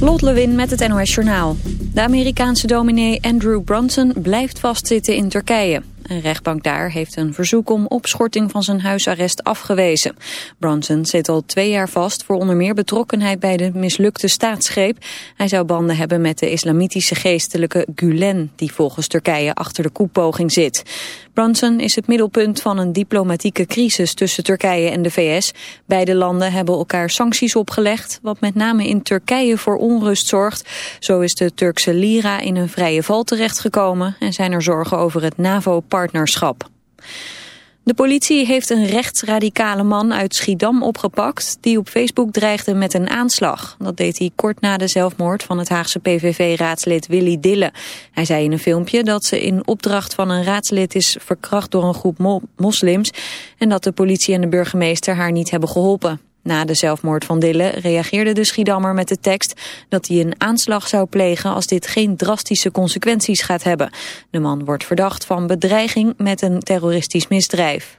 Lot Lewin met het NOS Journaal. De Amerikaanse dominee Andrew Brunson blijft vastzitten in Turkije. Een rechtbank daar heeft een verzoek om opschorting van zijn huisarrest afgewezen. Bronson zit al twee jaar vast voor onder meer betrokkenheid bij de mislukte staatsgreep. Hij zou banden hebben met de islamitische geestelijke Gulen, die volgens Turkije achter de koepoging zit. Bronson is het middelpunt van een diplomatieke crisis tussen Turkije en de VS. Beide landen hebben elkaar sancties opgelegd, wat met name in Turkije voor onrust zorgt. Zo is de Turkse lira in een vrije val terechtgekomen en zijn er zorgen over het NAVO-partnerschap. De politie heeft een rechtsradicale man uit Schiedam opgepakt... die op Facebook dreigde met een aanslag. Dat deed hij kort na de zelfmoord van het Haagse PVV-raadslid Willy Dille. Hij zei in een filmpje dat ze in opdracht van een raadslid is verkracht door een groep moslims... en dat de politie en de burgemeester haar niet hebben geholpen. Na de zelfmoord van Dille reageerde de Schiedammer met de tekst dat hij een aanslag zou plegen als dit geen drastische consequenties gaat hebben. De man wordt verdacht van bedreiging met een terroristisch misdrijf.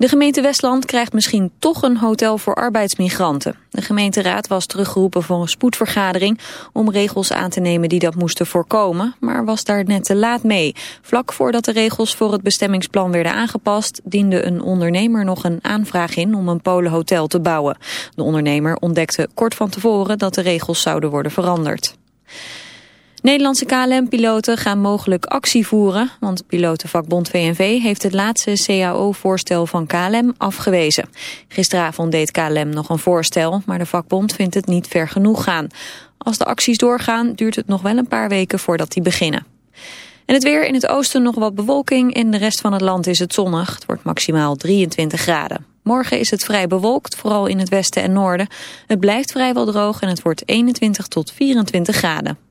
De gemeente Westland krijgt misschien toch een hotel voor arbeidsmigranten. De gemeenteraad was teruggeroepen voor een spoedvergadering om regels aan te nemen die dat moesten voorkomen, maar was daar net te laat mee. Vlak voordat de regels voor het bestemmingsplan werden aangepast, diende een ondernemer nog een aanvraag in om een Polenhotel te bouwen. De ondernemer ontdekte kort van tevoren dat de regels zouden worden veranderd. Nederlandse KLM-piloten gaan mogelijk actie voeren, want pilotenvakbond VNV heeft het laatste CAO-voorstel van KLM afgewezen. Gisteravond deed KLM nog een voorstel, maar de vakbond vindt het niet ver genoeg gaan. Als de acties doorgaan, duurt het nog wel een paar weken voordat die beginnen. En het weer in het oosten nog wat bewolking, in de rest van het land is het zonnig. Het wordt maximaal 23 graden. Morgen is het vrij bewolkt, vooral in het westen en noorden. Het blijft vrijwel droog en het wordt 21 tot 24 graden.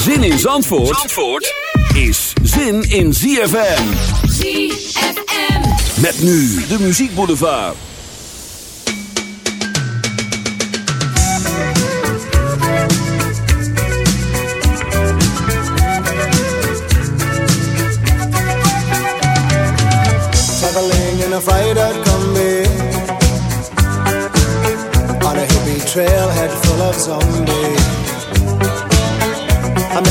Zin in Zandvoort, Zandvoort is zin in ZFM. ZFM. Met nu de Muziek Boulevard. Traveling in a freighter combi On a hippie trailhead full of zombies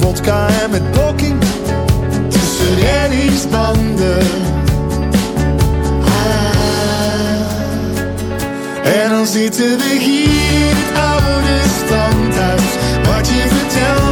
vodka en met poking tussen reddingsbanden. Ah. En dan zitten we hier, het oude standhuis, wat je vertelt.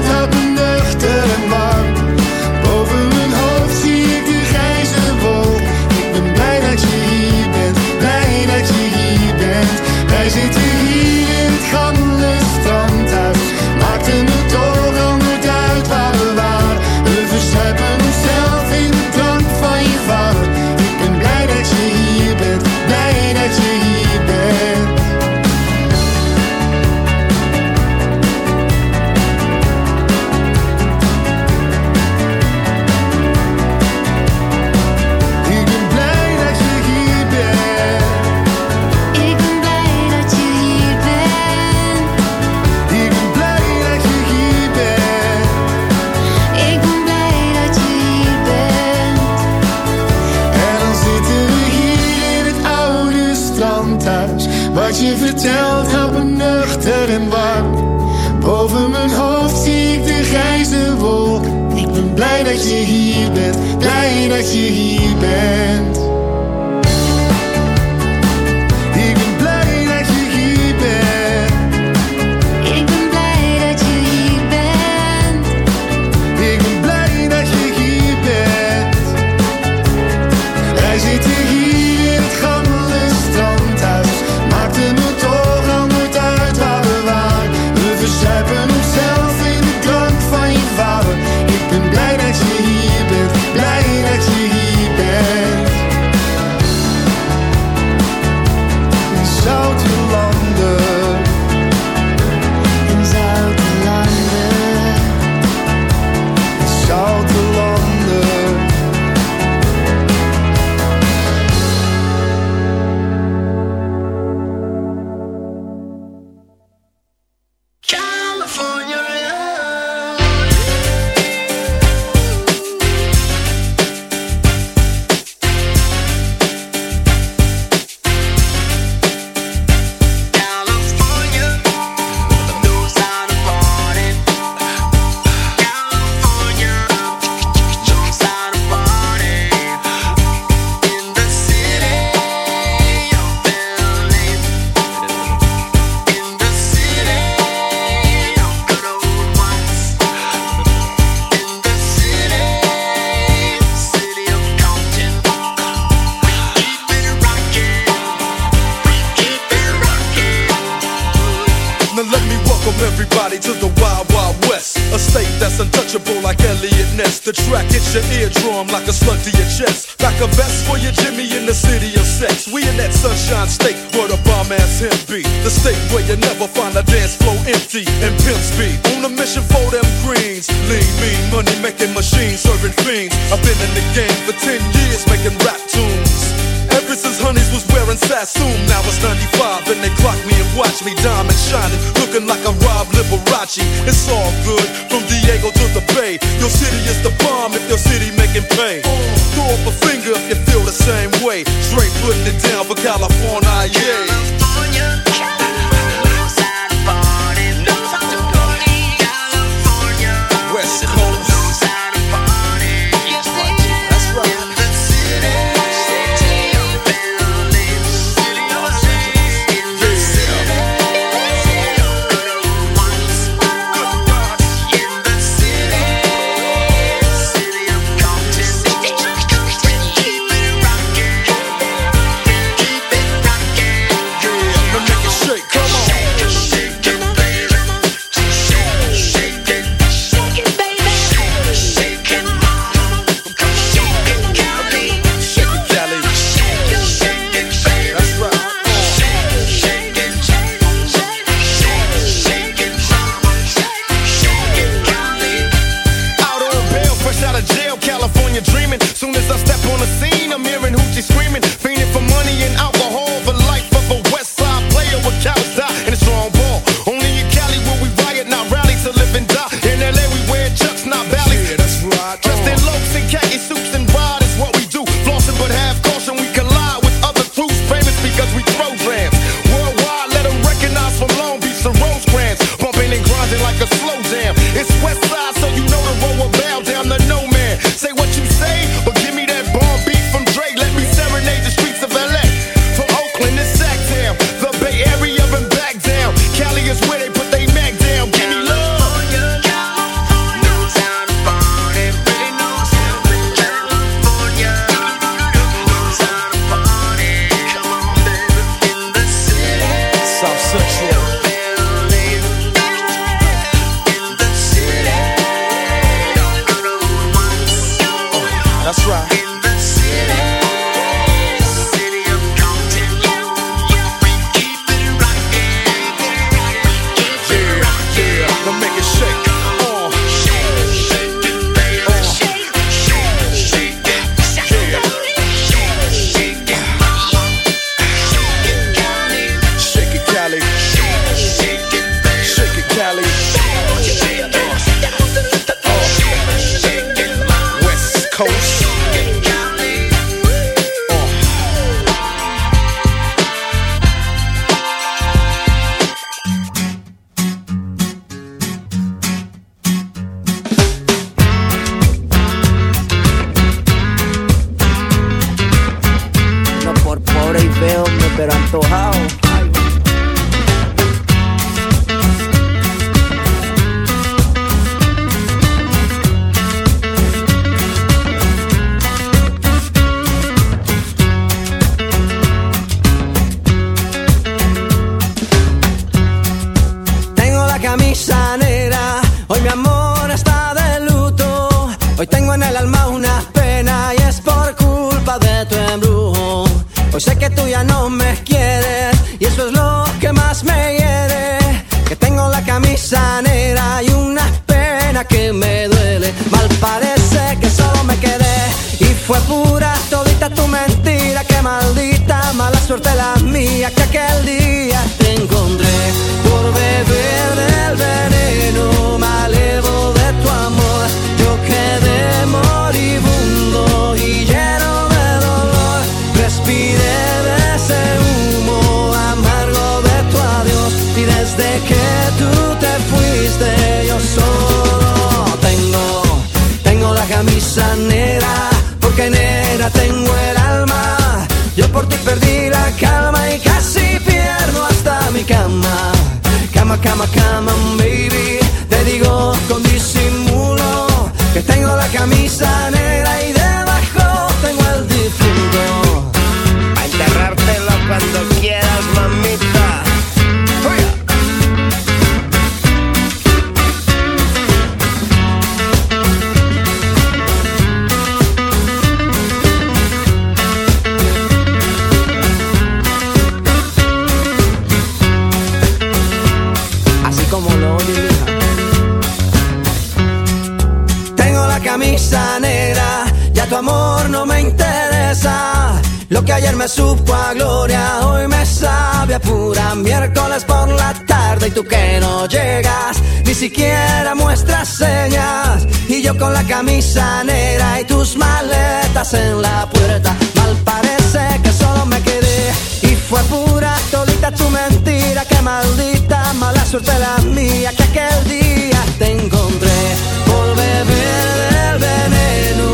Lo que ayer me supo a gloria, hoy me sabe a pura miércoles por la tarde y tú que no llegas, ni siquiera muestras señas. Y yo con la camisa negra y tus maletas en la puerta, mal parece que solo me quedé. Y fue pura tolita tu mentira, que maldita mala suerte la mía, que aquel día te encontré por beber del veneno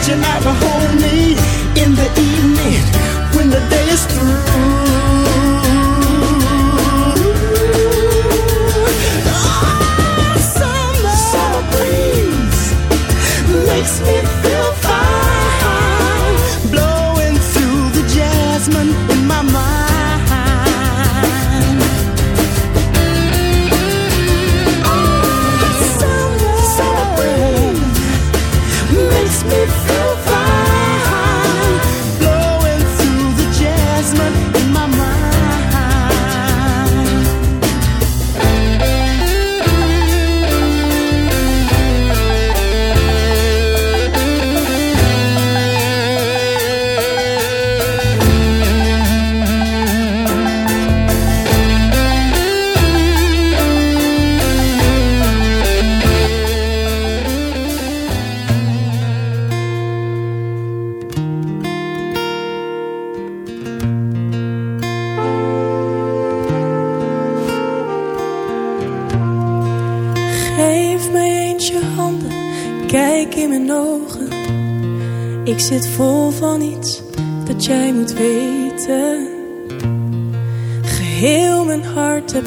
Meet you at hold homie in the evening when the day is through. Ah, summer, summer breeze makes me feel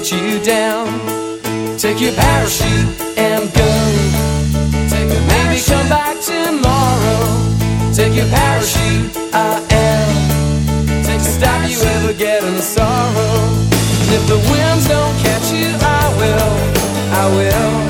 Let you down. Take your parachute and go. Take a maybe come back tomorrow. Take your parachute, I am. Take to stop you ever getting sorrow. And if the winds don't catch you, I will. I will.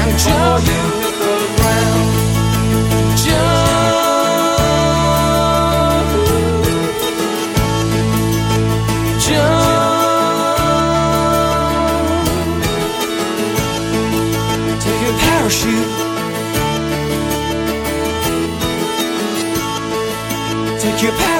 And jump, you the ground. Take your parachute. Take your parachute.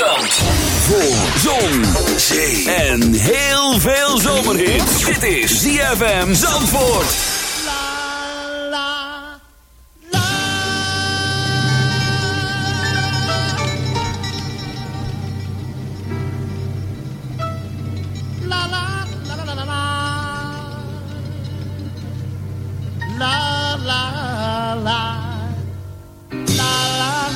radio in het zand. Voor zon, zee en heel veel zomerhit. Dit is ZFM Zandvoort. La la la.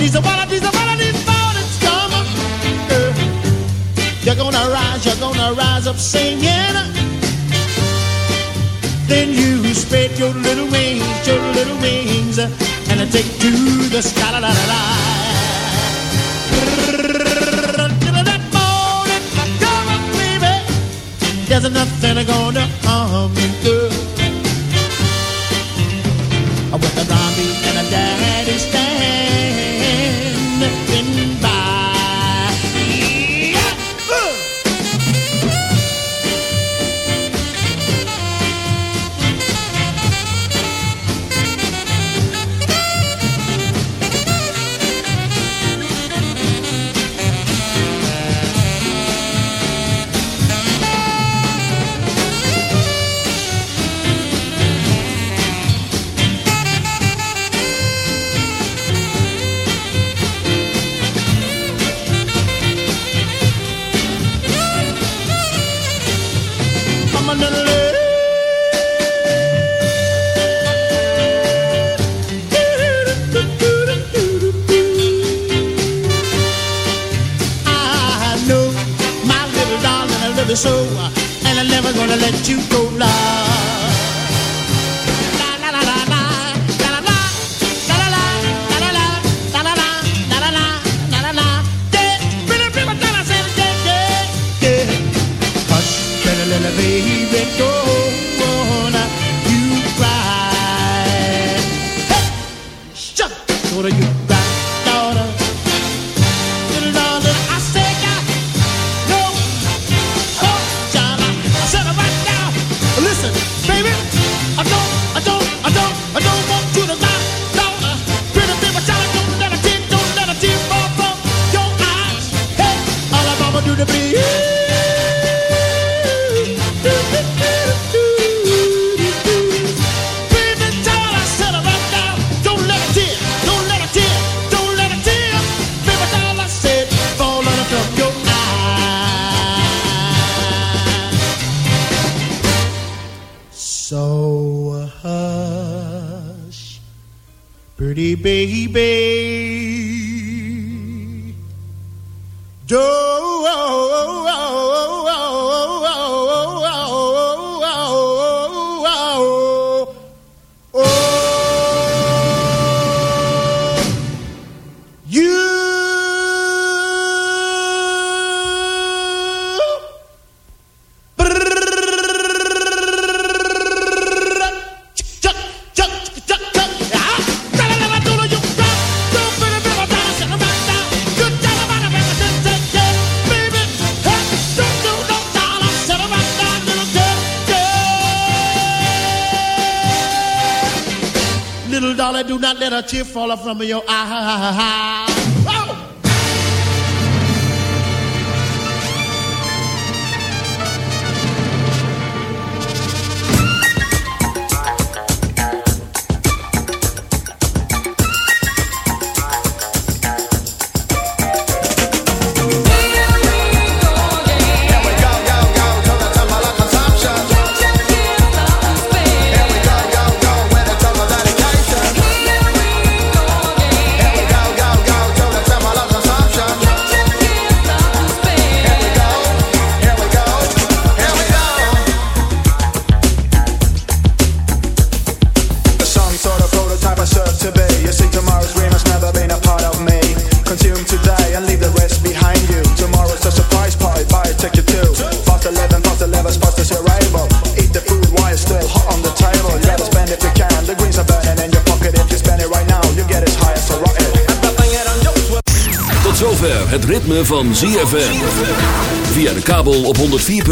Of these, one of these mornings come. Uh, you're gonna rise, you're gonna rise up singing. Then you spread your little wings, your little wings, and take to the sky. La, la, la, la. There's nothing gonna harm you, girl. tear fall off from your eyes.